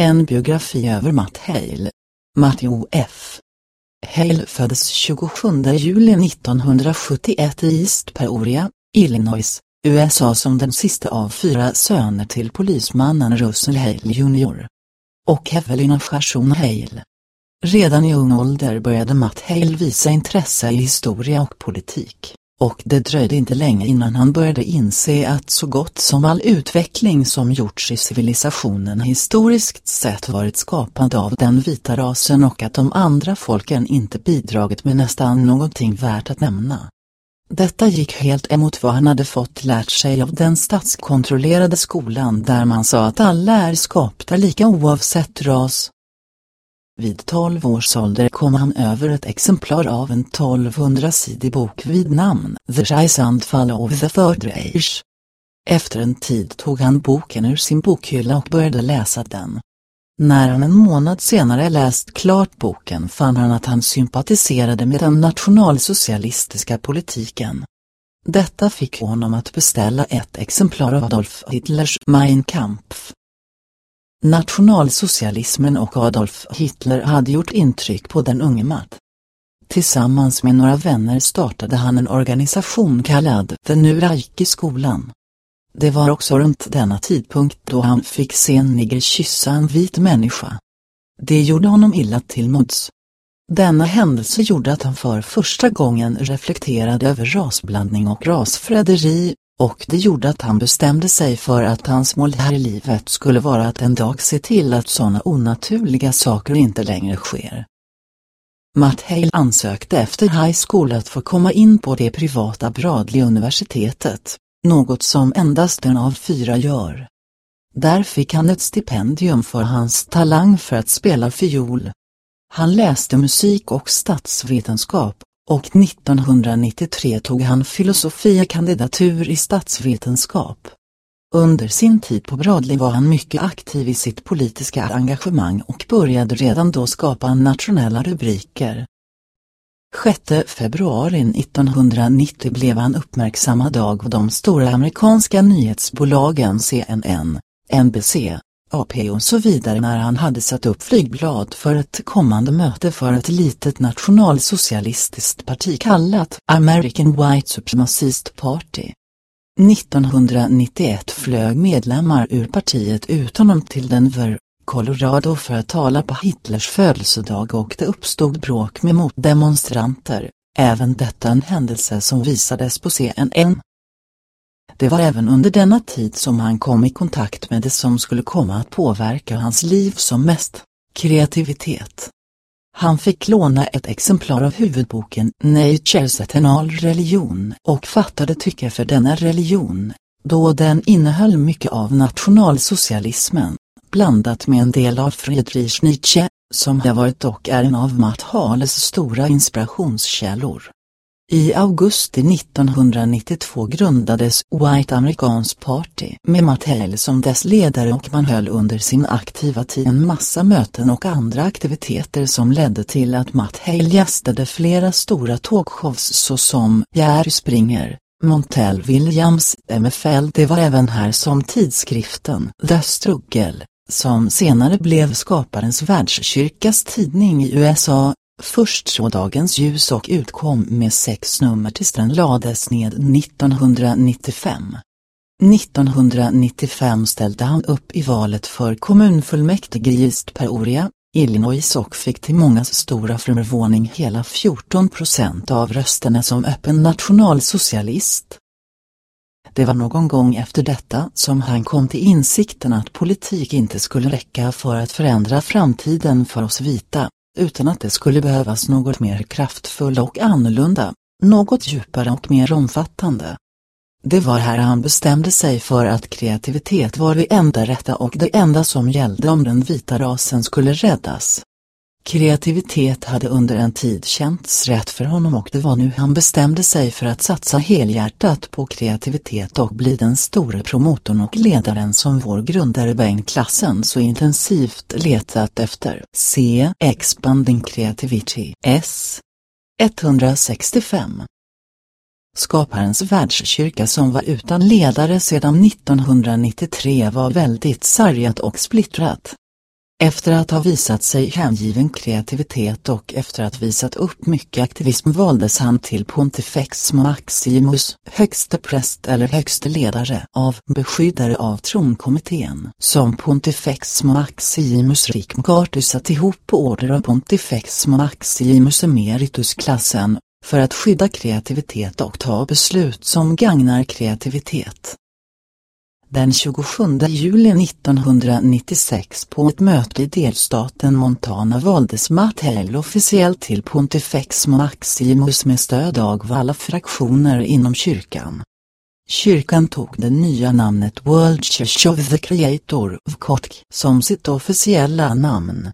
En biografi över Matt Hale. Matthew F. Hale föddes 27 juli 1971 i East Peoria, Illinois, USA som den sista av fyra söner till polismannen Russell Hale Jr. och Evelina Gerson Hale. Redan i ung ålder började Matt Hale visa intresse i historia och politik och det dröjde inte länge innan han började inse att så gott som all utveckling som gjorts i civilisationen historiskt sett varit skapad av den vita rasen och att de andra folken inte bidragit med nästan någonting värt att nämna. Detta gick helt emot vad han hade fått lärt sig av den statskontrollerade skolan där man sa att alla är skapta lika oavsett ras, vid 12 års ålder kom han över ett exemplar av en 1200-sidig bok vid namn The Rise and Fall of the Third Reich. Efter en tid tog han boken ur sin bokhylla och började läsa den. När han en månad senare läst klart boken fann han att han sympatiserade med den nationalsocialistiska politiken. Detta fick honom att beställa ett exemplar av Adolf Hitlers Mein Kampf. Nationalsocialismen och Adolf Hitler hade gjort intryck på den unge Matt. Tillsammans med några vänner startade han en organisation kallad Den Uraiki skolan. Det var också runt denna tidpunkt då han fick se en nigger kyssa en vit människa. Det gjorde honom illa till mods. Denna händelse gjorde att han för första gången reflekterade över rasblandning och rasförräderi och det gjorde att han bestämde sig för att hans mål här i livet skulle vara att en dag se till att sådana onaturliga saker inte längre sker. Matt Hale ansökte efter high school att få komma in på det privata Bradley-universitetet, något som endast en av fyra gör. Där fick han ett stipendium för hans talang för att spela fiol. Han läste musik och statsvetenskap och 1993 tog han filosofia-kandidatur i statsvetenskap. Under sin tid på Bradley var han mycket aktiv i sitt politiska engagemang och började redan då skapa nationella rubriker. 6 februari 1990 blev han uppmärksammad av de stora amerikanska nyhetsbolagen CNN, NBC, AP och så vidare när han hade satt upp flygblad för ett kommande möte för ett litet nationalsocialistiskt parti kallat American White Supremacist Party. 1991 flög medlemmar ur partiet ut honom till Denver, Colorado för att tala på Hitlers födelsedag och det uppstod bråk med motdemonstranter, även detta en händelse som visades på CNN. Det var även under denna tid som han kom i kontakt med det som skulle komma att påverka hans liv som mest, kreativitet. Han fick låna ett exemplar av huvudboken Nature's Eternal Religion och fattade tycke för denna religion, då den innehöll mycket av nationalsocialismen, blandat med en del av Friedrich Nietzsche, som har varit och är en av Matt Hales stora inspirationskällor. I augusti 1992 grundades White Americans Party med Matt Hale som dess ledare och man höll under sin aktiva tid en massa möten och andra aktiviteter som ledde till att Matt Hale gästade flera stora talkshows såsom Jerry Springer, Montel Williams, MFL. Det var även här som tidskriften The Struggle, som senare blev skaparens världskyrkas tidning i USA, Först så dagens ljus och utkom med sex nummer tills den lades ned 1995. 1995 ställde han upp i valet för kommunfullmäktige i East Peoria, Illinois och fick till mångas stora förvåning hela 14 procent av rösterna som öppen nationalsocialist. Det var någon gång efter detta som han kom till insikten att politik inte skulle räcka för att förändra framtiden för oss vita, utan att det skulle behövas något mer kraftfull och annorlunda, något djupare och mer omfattande. Det var här han bestämde sig för att kreativitet var det enda rätta och det enda som gällde om den vita rasen skulle räddas. Kreativitet hade under en tid känts rätt för honom och det var nu han bestämde sig för att satsa helhjärtat på kreativitet och bli den store promotorn och ledaren som vår grundare Bengt Klassen så intensivt letat efter. C. Expanding Creativity S. 165 Skaparens världskyrka som var utan ledare sedan 1993 var väldigt sargat och splittrat. Efter att ha visat sig hängiven kreativitet och efter att visat upp mycket aktivism valdes han till Pontifex Maximus, högste präst eller högste ledare av beskyddare av tronkommittén, som Pontifex Maximus Ricmcartus satt ihop på order av Pontifex Maximus Emeritus-klassen, för att skydda kreativitet och ta beslut som gagnar kreativitet. Den 27 juli 1996 på ett möte i delstaten Montana valdes Matt Hale officiellt till Pontifex Maximus med stöd av alla fraktioner inom kyrkan. Kyrkan tog det nya namnet World Church of the Creator, VKOTK, som sitt officiella namn.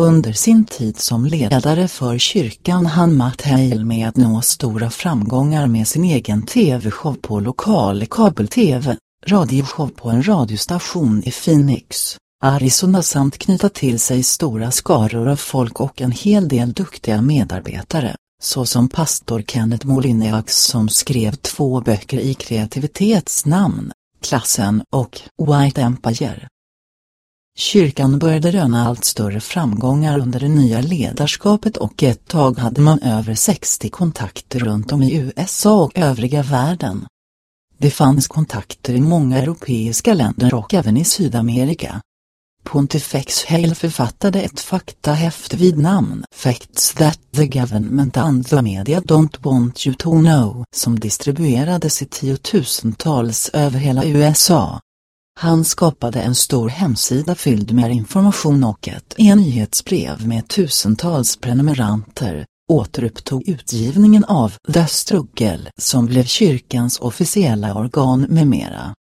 Under sin tid som ledare för kyrkan hann Matt Hale med att nå stora framgångar med sin egen tv-show på lokal kabel-tv radioshow på en radiostation i Phoenix, Arizona samt knyta till sig stora skaror av folk och en hel del duktiga medarbetare, såsom pastor Kenneth Molinax som skrev två böcker i kreativitetsnamn, Klassen och White Empire. Kyrkan började röna allt större framgångar under det nya ledarskapet och ett tag hade man över 60 kontakter runt om i USA och övriga världen. Det fanns kontakter i många europeiska länder och även i Sydamerika. Pontifex Hale författade ett faktahäfte vid namn Facts that the government and the media don't want you to know som distribuerades i tiotusentals över hela USA. Han skapade en stor hemsida fylld med information och ett e-nyhetsbrev med tusentals prenumeranter, återupptog utgivningen av The Struggle som blev kyrkans officiella organ med mera.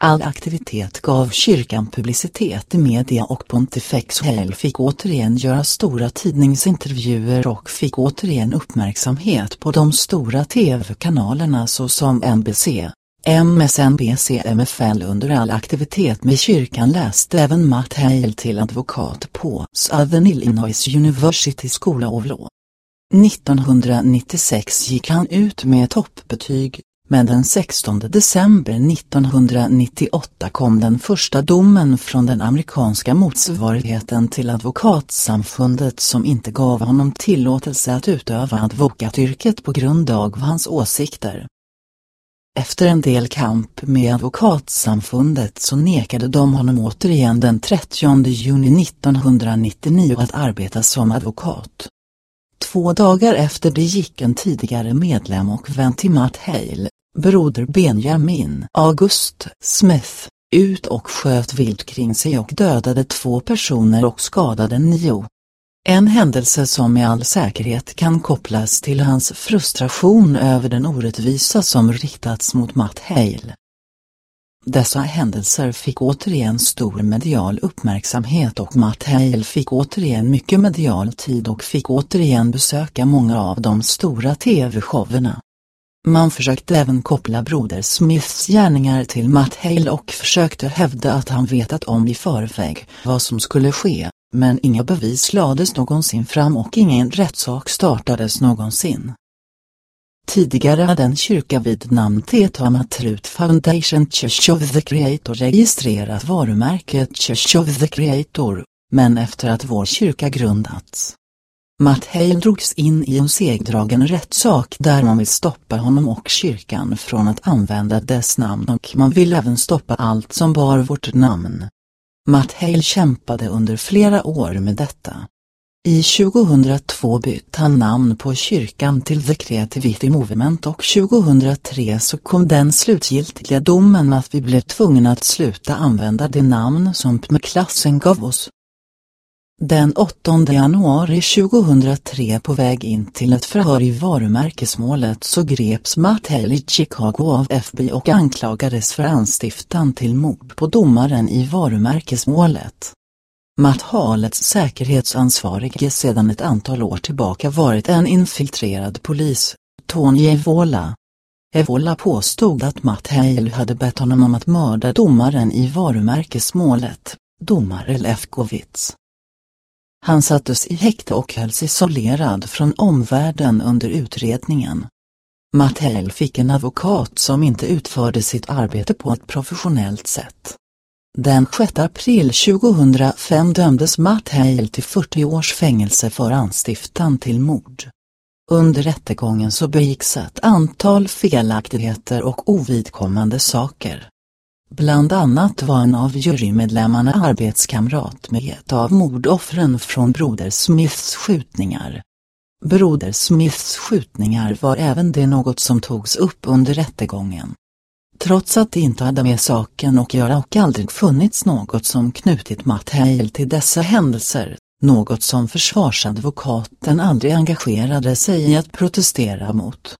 All aktivitet gav kyrkan publicitet i media och Pontifex Hale fick återigen göra stora tidningsintervjuer och fick återigen uppmärksamhet på de stora tv-kanalerna såsom NBC, MSNBC MFL under all aktivitet med kyrkan läste även Matt Hale till advokat på Southern Illinois University School of Law. 1996 gick han ut med toppbetyg, men den 16 december 1998 kom den första domen från den amerikanska motsvarigheten till advokatsamfundet som inte gav honom tillåtelse att utöva advokatyrket på grund av hans åsikter. Efter en del kamp med advokatsamfundet så nekade de honom återigen den 30 juni 1999 att arbeta som advokat. Två dagar efter det gick en tidigare medlem och vän till Matt Hale, broder Benjamin August Smith, ut och sköt vilt kring sig och dödade två personer och skadade nio. En händelse som med all säkerhet kan kopplas till hans frustration över den orättvisa som riktats mot Matt Hale. Dessa händelser fick återigen stor medial uppmärksamhet och Matt Hale fick återigen mycket medial tid och fick återigen besöka många av de stora tv-showerna. Man försökte även koppla broder Smiths gärningar till Matt Hale och försökte hävda att han vetat om i förväg vad som skulle ske, men inga bevis lades någonsin fram och ingen rättssak startades någonsin. Tidigare hade en kyrka vid namn Tetama Trut Foundation Church of the Creator registrerat varumärket Church of the Creator, men efter att vår kyrka grundats. Matt Hale drogs in i en segdragen rättssak där man vill stoppa honom och kyrkan från att använda dess namn och man vill även stoppa allt som bar vårt namn. Matt Hale kämpade under flera år med detta. I 2002 bytte han namn på kyrkan till The Creativity Movement och 2003 så kom den slutgiltiga domen att vi blev tvungna att sluta använda det namn som PME-klassen gav oss. Den 8 januari 2003 på väg in till ett förhör i varumärkesmålet så greps Matt Hale i Chicago av FBI och anklagades för anstiftan till mord på domaren i varumärkesmålet. Matt Halets säkerhetsansvarige sedan ett antal år tillbaka varit en infiltrerad polis, Tony Evola. Evola påstod att Matt Hale hade bett honom om att mörda domaren i varumärkesmålet, domare Lefkowitz. Han sattes i häkte och hölls isolerad från omvärlden under utredningen. Matt Hale fick en advokat som inte utförde sitt arbete på ett professionellt sätt. Den 6 april 2005 dömdes Matt Hale till 40 års fängelse för anstiftan till mord. Under rättegången så begicks ett antal felaktigheter och ovidkommande saker. Bland annat var en av jurymedlemmarna arbetskamrat med ett av mordoffren från Broder Smiths skjutningar. Broder Smiths skjutningar var även det något som togs upp under rättegången. Trots att det inte hade med saken att göra och aldrig funnits något som knutit Matt Hale till dessa händelser, något som försvarsadvokaten aldrig engagerade sig i att protestera mot.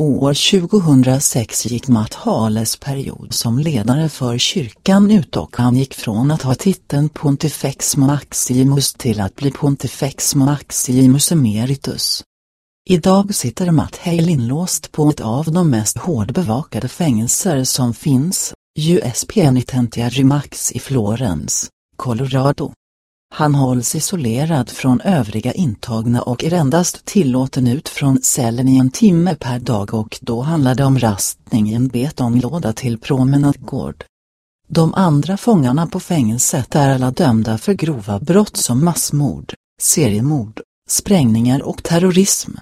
År 2006 gick Matt Hales period som ledare för kyrkan ut och han gick från att ha titeln Pontifex Maximus till att bli Pontifex Maximus Emeritus. Idag sitter Matt Hale inlåst på ett av de mest hårdbevakade fängelser som finns, US Penitentiary Max i Florens, Colorado. Han hålls isolerad från övriga intagna och är endast tillåten ut från cellen i en timme per dag och då handlar det om rastning i en betonglåda till promenadgård. De andra fångarna på fängelset är alla dömda för grova brott som massmord, seriemord, sprängningar och terrorism.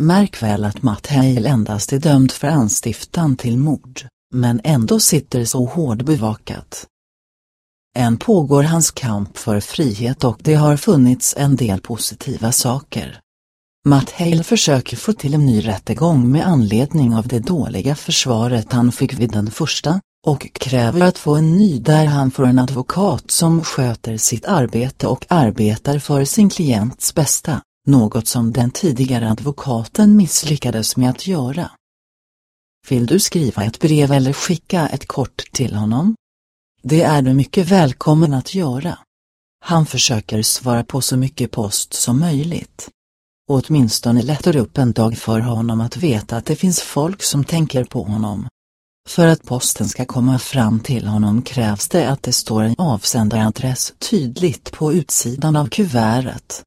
Märk väl att Matt Hale endast är dömd för anstiftan till mord, men ändå sitter så hård bevakat. Än pågår hans kamp för frihet och det har funnits en del positiva saker. Matt Hale försöker få till en ny rättegång med anledning av det dåliga försvaret han fick vid den första, och kräver att få en ny där han får en advokat som sköter sitt arbete och arbetar för sin klients bästa, något som den tidigare advokaten misslyckades med att göra. Vill du skriva ett brev eller skicka ett kort till honom? Det är du mycket välkommen att göra. Han försöker svara på så mycket post som möjligt. åtminstone lättar upp en dag för honom att veta att det finns folk som tänker på honom. För att posten ska komma fram till honom krävs det att det står en avsändaradress tydligt på utsidan av kuvertet.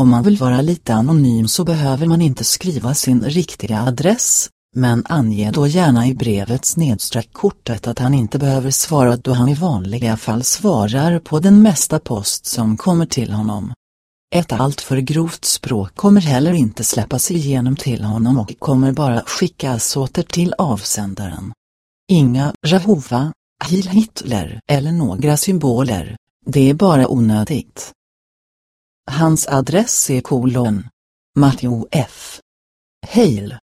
Om man vill vara lite anonym så behöver man inte skriva sin riktiga adress, men ange då gärna i brevets nedsträckkortet att han inte behöver svara då han i vanliga fall svarar på den mesta post som kommer till honom. Ett alltför grovt språk kommer heller inte släppas igenom till honom och kommer bara skickas åter till avsändaren. Inga Jehova, Heil Hitler eller några symboler, det är bara onödigt. Hans adress är kolon. Matteo F. Heil.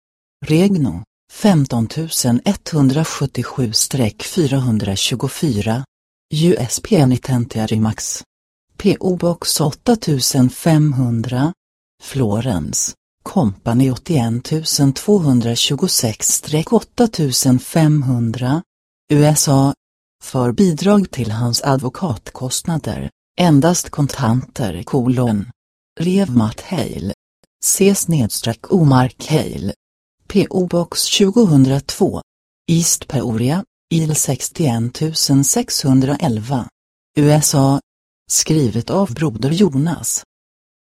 Regno, 15177-424. USP Nitentiary Max. PO Box 8500, Florens, Company 81226-8500, USA. För bidrag till hans advokatkostnader, endast kontanter kolon. Rev Matt Hale. C snedstreck Omark Hale. PO Box 2002. East Peoria, IL 61 611. USA. Skrivet av Broder Jonas.